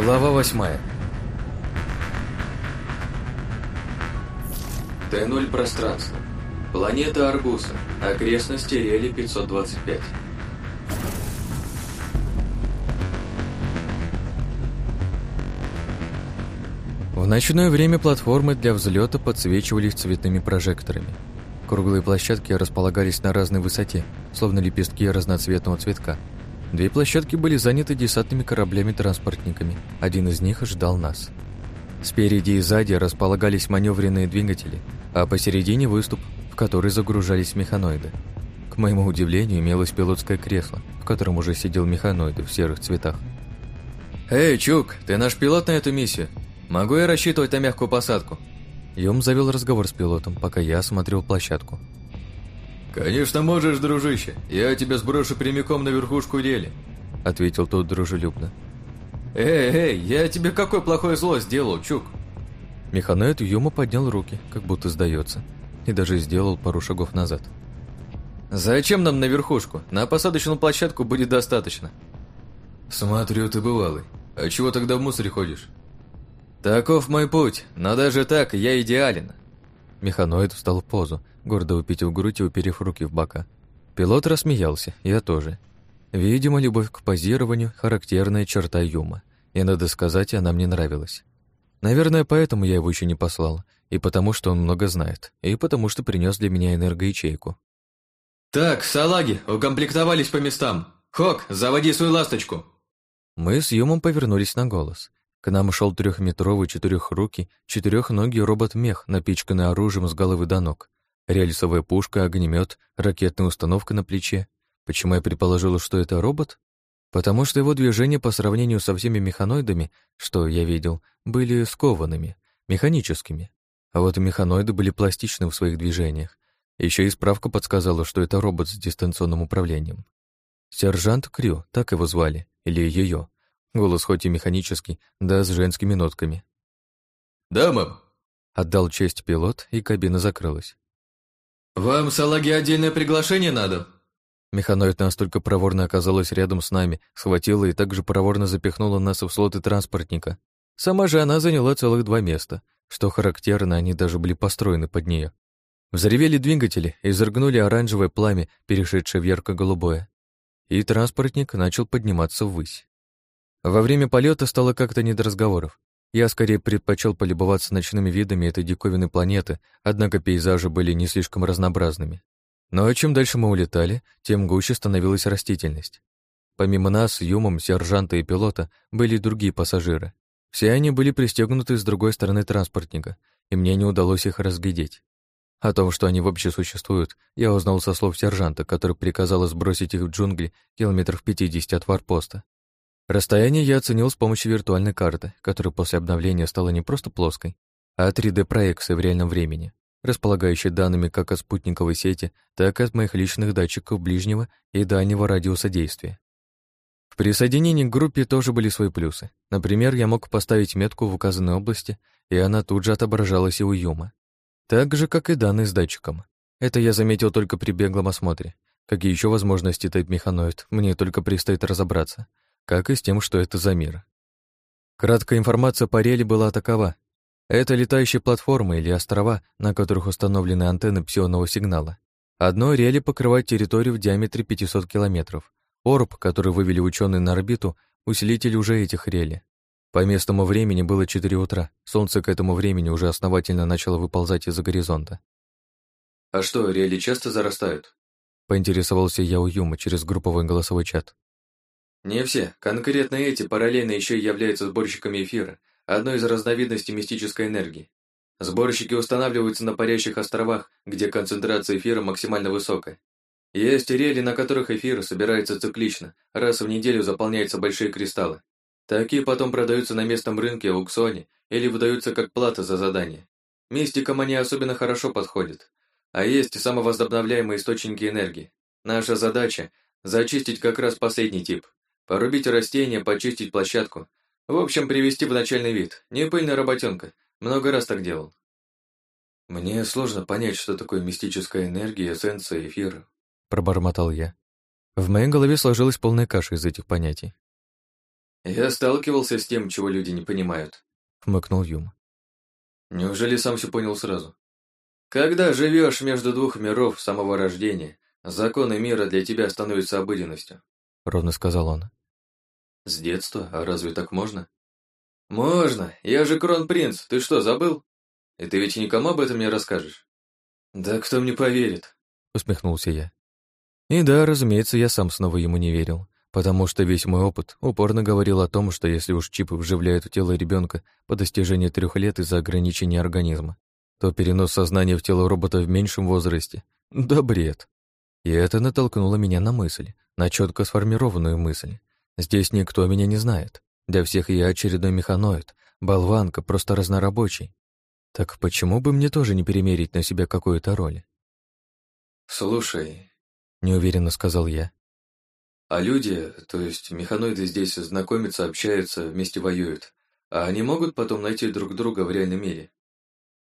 Глава восьмая. Т0 пространство. Планета Аргуса. Окрестности Рели 525. В ночное время платформы для взлета подсвечивались цветными прожекторами. Круглые площадки располагались на разной высоте, словно лепестки разноцветного цветка. Две площадки были заняты десантными кораблями-транспортниками. Один из них ждал нас. Спереди и сзади располагались маневренные двигатели, а посередине выступ, в который загружались механоиды. К моему удивлению, имелось пилотское кресло, в котором уже сидел механоид в серых цветах. «Эй, Чук, ты наш пилот на эту миссию? Могу я рассчитывать на мягкую посадку?» Юм завел разговор с пилотом, пока я осмотрел площадку. «Конечно можешь, дружище. Я тебя сброшу прямиком на верхушку рели», — ответил тот дружелюбно. «Эй, эй, я тебе какое плохое зло сделал, Чук?» Механоид Юма поднял руки, как будто сдается, и даже сделал пару шагов назад. «Зачем нам на верхушку? На посадочную площадку будет достаточно». «Смотрю, ты бывалый. А чего тогда в мусоре ходишь?» «Таков мой путь, но даже так я идеален». Механоид встал в позу, гордо упитив грудь и уперев руки в бока. Пилот рассмеялся, я тоже. Видимо, любовь к позированию – характерная черта Юма, и, надо сказать, она мне нравилась. Наверное, поэтому я его еще не послал, и потому что он много знает, и потому что принес для меня энергоячейку. «Так, салаги, укомплектовались по местам. Хок, заводи свою ласточку!» Мы с Юмом повернулись на голос. К нам шел трехметровый четырехрукий, четырехногий робот-мех, напичканный оружием с головы до ног. Рельсовая пушка, огнемет, ракетная установка на плече. Почему я предположил, что это робот? Потому что его движения по сравнению со всеми механоидами, что я видел, были скованными, механическими. А вот механоиды были пластичны в своих движениях. Еще и справка подсказала, что это робот с дистанционным управлением. Сержант Крю, так его звали, или ее. Голос хоть и механический, да с женскими нотками. «Да, мэм», — отдал честь пилот, и кабина закрылась. «Вам, салаги, отдельное приглашение надо?» Механоид настолько проворно оказалась рядом с нами, схватила и также проворно запихнула нас в слоты транспортника. Сама же она заняла целых два места. Что характерно, они даже были построены под нее. Взревели двигатели и изрыгнули оранжевое пламя, перешедшее в ярко-голубое. И транспортник начал подниматься ввысь. Во время полета стало как-то не до разговоров. Я скорее предпочел полюбоваться ночными видами этой диковинной планеты, однако пейзажи были не слишком разнообразными. Но чем дальше мы улетали, тем гуще становилась растительность. Помимо нас, Юмом, сержанта и пилота, были и другие пассажиры. Все они были пристегнуты с другой стороны транспортника, и мне не удалось их разглядеть. О том, что они вообще существуют, я узнал со слов сержанта, который приказал сбросить их в джунгли километров 50 от варпоста. Расстояние я оценил с помощью виртуальной карты, которая после обновления стала не просто плоской, а 3D-проекцией в реальном времени, располагающей данными как от спутниковой сети, так и от моих личных датчиков ближнего и дальнего радиуса действия. В присоединении к группе тоже были свои плюсы. Например, я мог поставить метку в указанной области, и она тут же отображалась и у Юма. Так же, как и данные с датчиком. Это я заметил только при беглом осмотре. Какие еще возможности тайп механоид, мне только предстоит разобраться, как и с тем, что это за мир. Краткая информация по рели была такова. Это летающие платформы или острова, на которых установлены антенны псионного сигнала. Одно рели покрывает территорию в диаметре 500 километров, Орб, который вывели ученые на орбиту, усилитель уже этих рели. По местному времени было 4 утра. Солнце к этому времени уже основательно начало выползать из-за горизонта. «А что, рели часто зарастают?» Поинтересовался я у Юма через групповой голосовой чат. «Не все. Конкретно эти параллельно еще являются сборщиками эфира, одной из разновидностей мистической энергии. Сборщики устанавливаются на парящих островах, где концентрация эфира максимально высокая. Есть рели, на которых эфир собирается циклично, раз в неделю заполняются большие кристаллы. Такие потом продаются на местном рынке аукционе или выдаются как плата за задание. Мистикам они особенно хорошо подходят. А есть самовозобновляемые источники энергии. Наша задача – зачистить как раз последний тип. Порубить растения, почистить площадку. В общем, привести в начальный вид. Не пыльная работенка. Много раз так делал. Мне сложно понять, что такое мистическая энергия, эссенция, эфир. Пробормотал я. В моей голове сложилась полная каша из этих понятий. Я сталкивался с тем, чего люди не понимают, хмыкнул Юм. Неужели сам все понял сразу? Когда живешь между двух миров самого рождения, законы мира для тебя становятся обыденностью, ровно сказал он. С детства? А разве так можно? Можно. Я же кронпринц. Ты что, забыл? И ты ведь никому об этом не расскажешь. Да кто мне поверит? Усмехнулся я. И да, разумеется, я сам снова ему не верил, потому что весь мой опыт упорно говорил о том, что если уж чипы вживляют в тело ребенка по достижении трех лет из-за ограничения организма, то перенос сознания в тело робота в меньшем возрасте — да бред. И это натолкнуло меня на мысль, на четко сформированную мысль. Здесь никто меня не знает. Для всех я очередной механоид, болванка, просто разнорабочий. Так почему бы мне тоже не перемерить на себя какую-то роль? «Слушай», — неуверенно сказал я. «А люди, то есть механоиды здесь знакомятся, общаются, вместе воюют, а они могут потом найти друг друга в реальном мире?»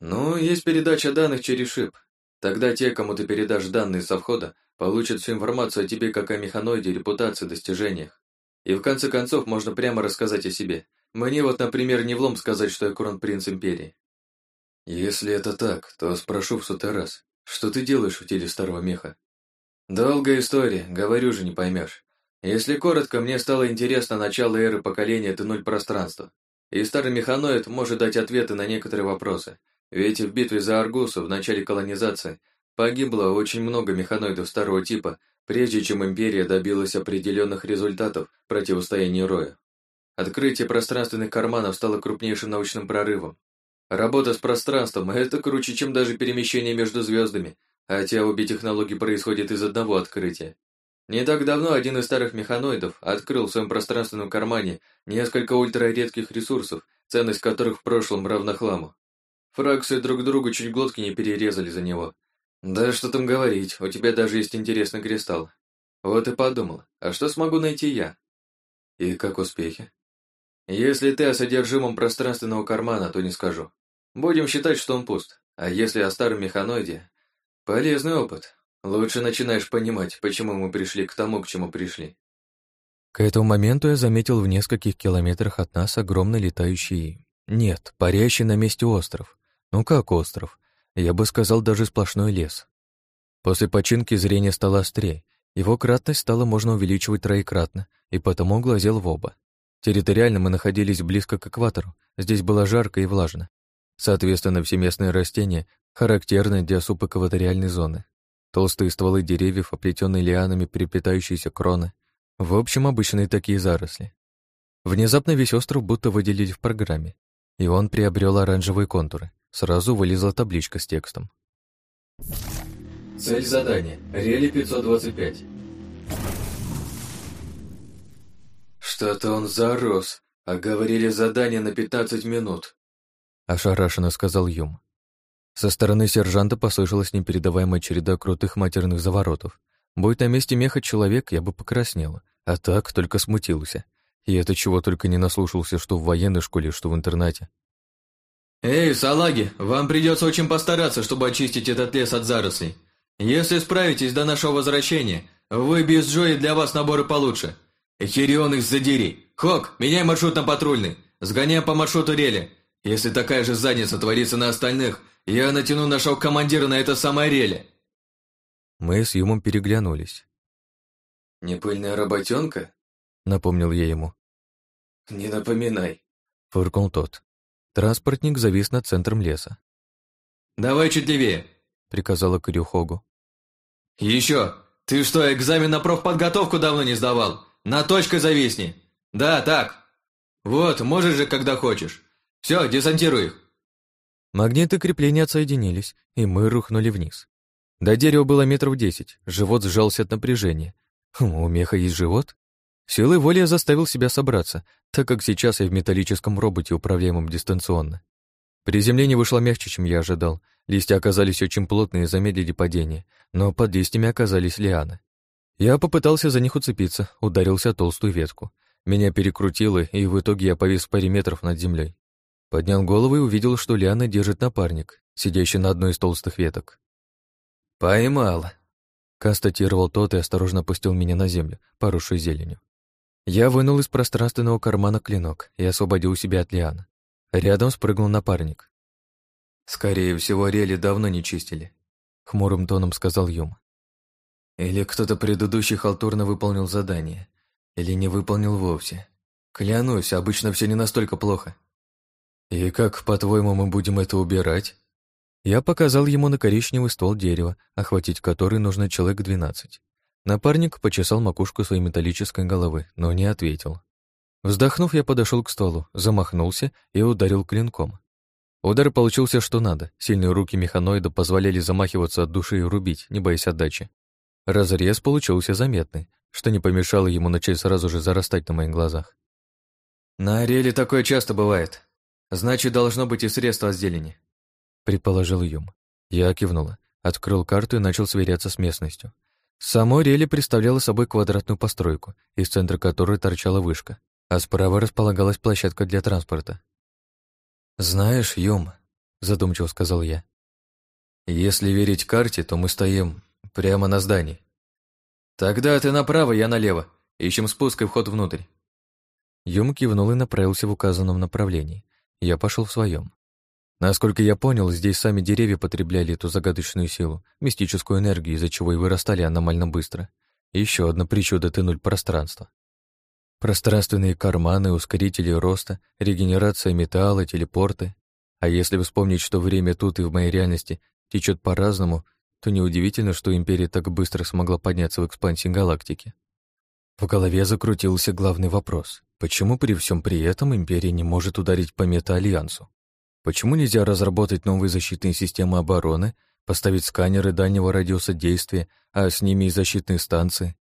«Ну, есть передача данных через шип. Тогда те, кому ты передашь данные со входа, получат всю информацию о тебе как о механоиде, репутации, достижениях. И в конце концов можно прямо рассказать о себе. Мне вот, например, не влом сказать, что я кронпринц Империи. Если это так, то спрошу в сотый раз, что ты делаешь в теле старого меха? Долгая история, говорю же, не поймешь. Если коротко, мне стало интересно начало эры поколения Т-0 пространства. И старый механоид может дать ответы на некоторые вопросы. Ведь в битве за Аргусу в начале колонизации погибло очень много механоидов старого типа, прежде чем империя добилась определенных результатов в противостоянии Роя. Открытие пространственных карманов стало крупнейшим научным прорывом. Работа с пространством – это круче, чем даже перемещение между звездами, хотя обе технологии происходят из одного открытия. Не так давно один из старых механоидов открыл в своем пространственном кармане несколько ультраредких ресурсов, ценность которых в прошлом равна хламу. Фракции друг другу чуть глотки не перерезали за него, да что там говорить, у тебя даже есть интересный кристалл. Вот и подумал, а что смогу найти я? И как успехи? Если ты о содержимом пространственного кармана, то не скажу. Будем считать, что он пуст. А если о старом механоиде? Полезный опыт. Лучше начинаешь понимать, почему мы пришли к тому, к чему пришли. К этому моменту я заметил в нескольких километрах от нас огромный летающий... Нет, парящий на месте остров. Ну как остров? Я бы сказал, даже сплошной лес. После починки зрение стало острее, его кратность стало можно увеличивать троекратно, и потому глазел в оба. Территориально мы находились близко к экватору, здесь было жарко и влажно. Соответственно, все местные растения характерны для субэкваториальной зоны. Толстые стволы деревьев, оплетенные лианами переплетающиеся кроны. В общем, обычные такие заросли. Внезапно весь остров будто выделили в программе, и он приобрел оранжевые контуры. Сразу вылезла табличка с текстом. Цель задания. Рели 525. Что-то он зарос, а говорили задание на 15 минут. Ошарашенно сказал Юм. Со стороны сержанта послышалась непередаваемая череда крутых матерных заворотов. Будь на месте меха человек, я бы покраснела, а так только смутился. И это чего только не наслушался, что в военной школе, что в интернате. «Эй, салаги, вам придется очень постараться, чтобы очистить этот лес от зарослей. Если справитесь до нашего возвращения, выбью с Джои для вас наборы получше. Хирион их задери. Хок, меняй маршрут на патрульный. Сгоняй по маршруту рели. Если такая же задница творится на остальных, я натяну нашего командира на это самое рели». Мы с Юмом переглянулись. «Не пыльная работенка?» — напомнил я ему. «Не напоминай», — фыркнул тот. Транспортник завис над центром леса. «Давай чуть левее», — приказала Кирюхогу. «Еще! Ты что, экзамен на профподготовку давно не сдавал? На точкой зависни! Да, так! Вот, можешь же, когда хочешь. Все, десантируй их!» Магниты крепления отсоединились, и мы рухнули вниз. До дерева было метров десять, живот сжался от напряжения. Хм, у меха есть живот? Силой воли я заставил себя собраться, так как сейчас я в металлическом роботе, управляемом дистанционно. Приземление вышло мягче, чем я ожидал. Листья оказались очень плотные и замедлили падение, но под листьями оказались лианы. Я попытался за них уцепиться, ударился о толстую ветку. Меня перекрутило, и в итоге я повис в паре метров над землей. Поднял голову и увидел, что лиана держит напарник, сидящий на одной из толстых веток. «Поймал», — констатировал тот и осторожно опустил меня на землю, поросшую зеленью. Я вынул из пространственного кармана клинок и освободил себя от лиана. Рядом спрыгнул напарник. «Скорее всего, рели давно не чистили», — хмурым тоном сказал Юм. «Или кто-то предыдущий халтурно выполнил задание, или не выполнил вовсе. Клянусь, обычно все не настолько плохо». «И как, по-твоему, мы будем это убирать?» Я показал ему на коричневый ствол дерева, охватить который нужно человек двенадцать. Напарник почесал макушку своей металлической головы, но не ответил. Вздохнув, я подошел к столу, замахнулся и ударил клинком. Удар получился что надо. Сильные руки механоида позволяли замахиваться от души и рубить, не боясь отдачи. Разрез получился заметный, что не помешало ему начать сразу же зарастать на моих глазах. «На ареле такое часто бывает. Значит, должно быть и средство от зелени», — предположил Юм. Я кивнула, открыл карту и начал сверяться с местностью. Само рели представляло собой квадратную постройку, из центра которой торчала вышка, а справа располагалась площадка для транспорта. «Знаешь, Юм», — задумчиво сказал я, — «если верить карте, то мы стоим прямо на здании». «Тогда ты направо, я налево. Ищем спуск и вход внутрь». Юм кивнул и направился в указанном направлении. Я пошел в своем. Насколько я понял, здесь сами деревья потребляли эту загадочную силу, мистическую энергию, из-за чего и вырастали аномально быстро. Еще одна причуда Т-0 пространства. Пространственные карманы, ускорители роста, регенерация металла, телепорты. А если вспомнить, что время тут и в моей реальности течет по-разному, то неудивительно, что Империя так быстро смогла подняться в экспансии галактики. В голове закрутился главный вопрос. Почему при всем при этом Империя не может ударить по мета-альянсу? Почему нельзя разработать новые защитные системы обороны, поставить сканеры дальнего радиуса действия, а с ними и защитные станции?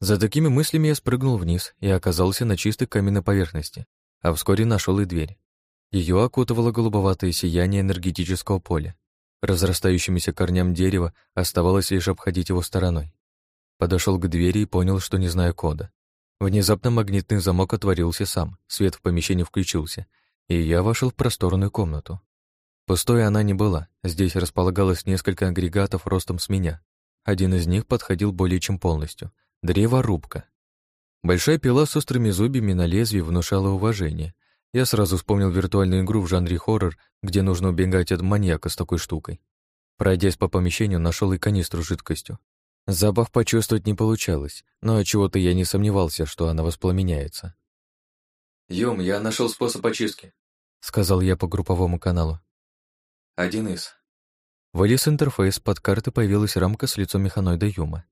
За такими мыслями я спрыгнул вниз и оказался на чистой каменной поверхности, а вскоре нашел и дверь. Ее окутывало голубоватое сияние энергетического поля. Разрастающимися корням дерева оставалось лишь обходить его стороной. Подошел к двери и понял, что не знаю кода. Внезапно магнитный замок отворился сам, свет в помещении включился, и я вошел в просторную комнату. Пустой она не была, здесь располагалось несколько агрегатов ростом с меня. Один из них подходил более чем полностью — древорубка. Большая пила с острыми зубьями на лезвии внушала уважение. Я сразу вспомнил виртуальную игру в жанре хоррор, где нужно убегать от маньяка с такой штукой. Пройдясь по помещению, нашел и канистру с жидкостью. Запах почувствовать не получалось, но от чего то я не сомневался, что она воспламеняется. «Юм, я нашел способ очистки», — сказал я по групповому каналу. «Один из». Вылез интерфейс, под картой появилась рамка с лицом механоида Юма.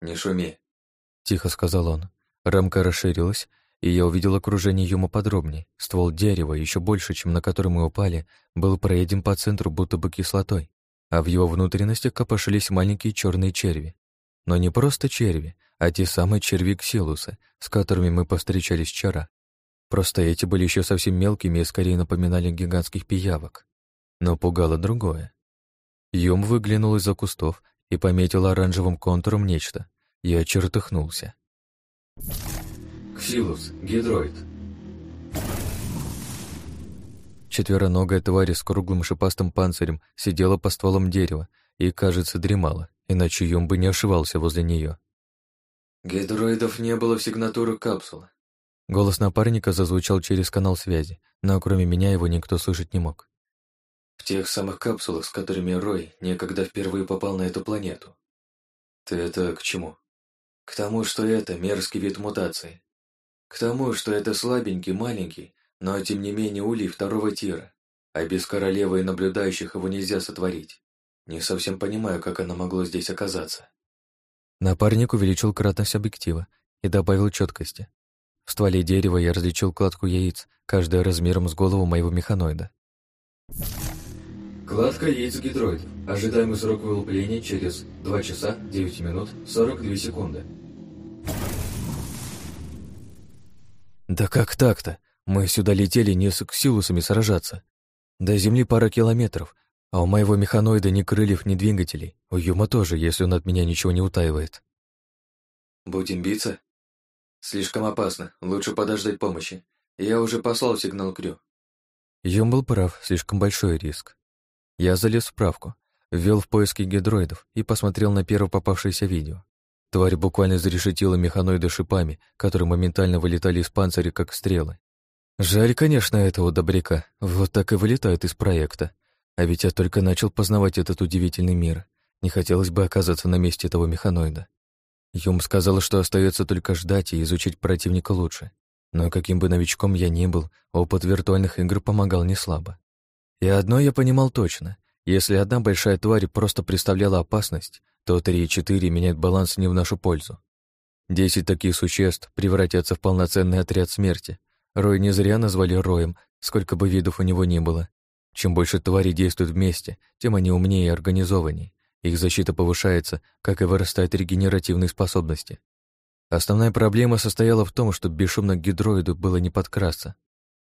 «Не шуми», — тихо сказал он. Рамка расширилась, и я увидел окружение Юма подробней. Ствол дерева, еще больше, чем на который мы упали, был проеден по центру будто бы кислотой, а в его внутренностях копошились маленькие черные черви. Но не просто черви, а те самые черви Ксилуса, с которыми мы повстречались вчера. Просто эти были еще совсем мелкими и скорее напоминали гигантских пиявок. Но пугало другое. Юм выглянул из-за кустов и пометил оранжевым контуром нечто. Я чертыхнулся. «Ксилус, гидроид». Четвероногая тварь с круглым шипастым панцирем сидела по стволам дерева и, кажется, дремала, иначе Юм бы не ошивался возле нее. «Гидроидов не было в сигнатурах капсулы. Голос напарника зазвучал через канал связи, но кроме меня его никто слышать не мог. В тех самых капсулах, с которыми Рой некогда впервые попал на эту планету. Ты это к чему? К тому, что это мерзкий вид мутации. К тому, что это слабенький, маленький, но тем не менее улей второго тира, а без королевы и наблюдающих его нельзя сотворить. Не совсем понимаю, как оно могло здесь оказаться. Напарник увеличил кратность объектива и добавил четкости. В стволе дерева я различил кладку яиц, каждая размером с голову моего механоида. Кладка яиц гидроидов. Ожидаемый срок вылупления через 2 часа 9 минут 42 секунды. Да как так-то? Мы сюда летели не с ксилусами сражаться. До Земли пара километров, а у моего механоида ни крыльев, ни двигателей. У Юма тоже, если он от меня ничего не утаивает. Будем биться? Слишком опасно, лучше подождать помощи. Я уже послал сигнал Крю. Юм был прав, слишком большой риск. Я залез в справку, ввел в поиски гидроидов и посмотрел на первое попавшееся видео. Тварь буквально зарешетила механоида шипами, которые моментально вылетали из панциря, как стрелы. Жаль, конечно, этого добряка. Вот так и вылетает из проекта. А ведь я только начал познавать этот удивительный мир. Не хотелось бы оказаться на месте этого механоида. Юм сказал, что остается только ждать и изучить противника лучше. Но каким бы новичком я ни был, опыт виртуальных игр помогал не слабо. И одно я понимал точно. Если одна большая тварь просто представляла опасность, то 3 и 4 меняют баланс не в нашу пользу. Десять таких существ превратятся в полноценный отряд смерти. Рой не зря назвали Роем, сколько бы видов у него ни было. Чем больше тварей действуют вместе, тем они умнее и организованнее. Их защита повышается, как и вырастают регенеративные способности. Основная проблема состояла в том, что бесшумно гидроиду было не подкрасться.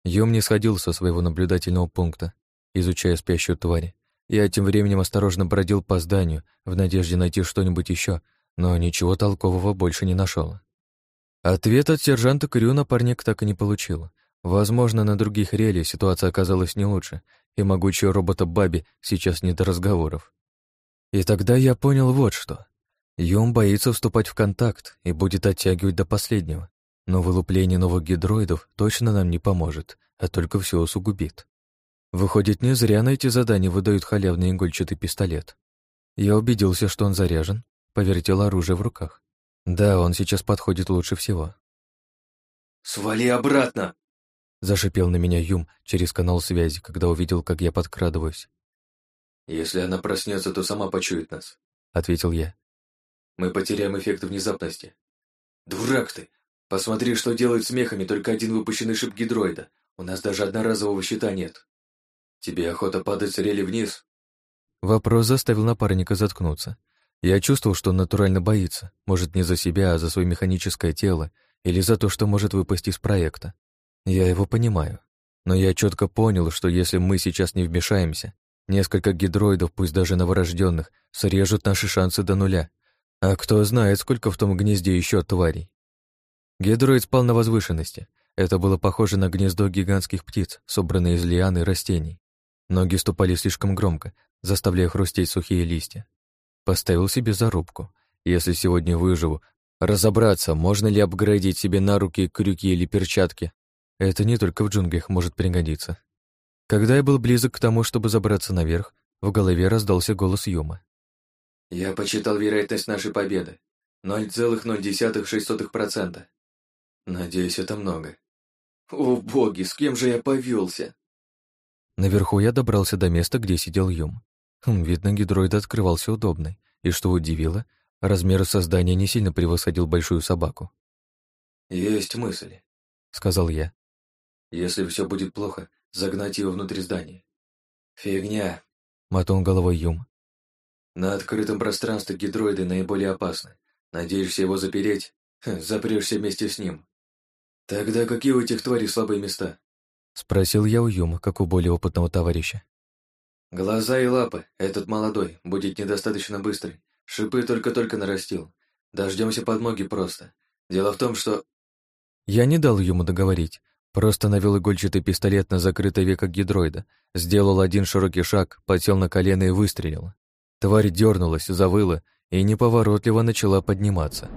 Йом не сходил со своего наблюдательного пункта, изучая спящую тварь. Я тем временем осторожно бродил по зданию, в надежде найти что-нибудь еще, но ничего толкового больше не нашел. Ответ от сержанта Крю напарник так и не получил. Возможно, на других реле ситуация оказалась не лучше, и могучего робота Баби сейчас не до разговоров. И тогда я понял вот что. Юм боится вступать в контакт и будет оттягивать до последнего, но вылупление новых гидроидов точно нам не поможет, а только все усугубит. Выходит, не зря на эти задания выдают халявный игольчатый пистолет. Я убедился, что он заряжен, повертел оружие в руках. Да, он сейчас подходит лучше всего. «Свали обратно!» Зашипел на меня Юм через канал связи, когда увидел, как я подкрадываюсь. «Если она проснется, то сама почует нас», — ответил я. «Мы потеряем эффект внезапности». «Дурак ты! Посмотри, что делают с мехами только один выпущенный шип гидроида. У нас даже одноразового щита нет». «Тебе охота падать с рели вниз?» Вопрос заставил напарника заткнуться. Я чувствовал, что он натурально боится, может, не за себя, а за свое механическое тело или за то, что может выпасть из проекта. Я его понимаю. Но я четко понял, что если мы сейчас не вмешаемся, несколько гидроидов, пусть даже новорожденных, срежут наши шансы до нуля. А кто знает, сколько в том гнезде еще тварей. Гидроид спал на возвышенности. Это было похоже на гнездо гигантских птиц, собранные из лиан и растений. Ноги ступали слишком громко, заставляя хрустеть сухие листья. Поставил себе зарубку. Если сегодня выживу, разобраться, можно ли апгрейдить себе на руки крюки или перчатки. Это не только в джунглях может пригодиться. Когда я был близок к тому, чтобы забраться наверх, в голове раздался голос Юма. «Я почитал вероятность нашей победы. 0,06%. Надеюсь, это много. О, боги, с кем же я повелся? Наверху я добрался до места, где сидел Юм. Хм, видно, гидроид открывался удобный, и, что удивило, размер создания не сильно превосходил большую собаку. «Есть мысли», — сказал я. «Если все будет плохо, загнать его внутрь здания». «Фигня», — мотал головой Юм. «На открытом пространстве гидроиды наиболее опасны. Надеешься его запереть? Хм, запрешься вместе с ним. Тогда какие у этих тварей слабые места? Спросил я у Юма, как у более опытного товарища. Глаза и лапы. Этот молодой, будет недостаточно быстрый. Шипы только-только нарастил. Дождемся подмоги просто. Дело в том, что... Я не дал ему договорить. Просто навел игольчатый пистолет на закрытое веко гидроида, сделал один широкий шаг, подсел на колено и выстрелил. Тварь дернулась, завыла и неповоротливо начала подниматься.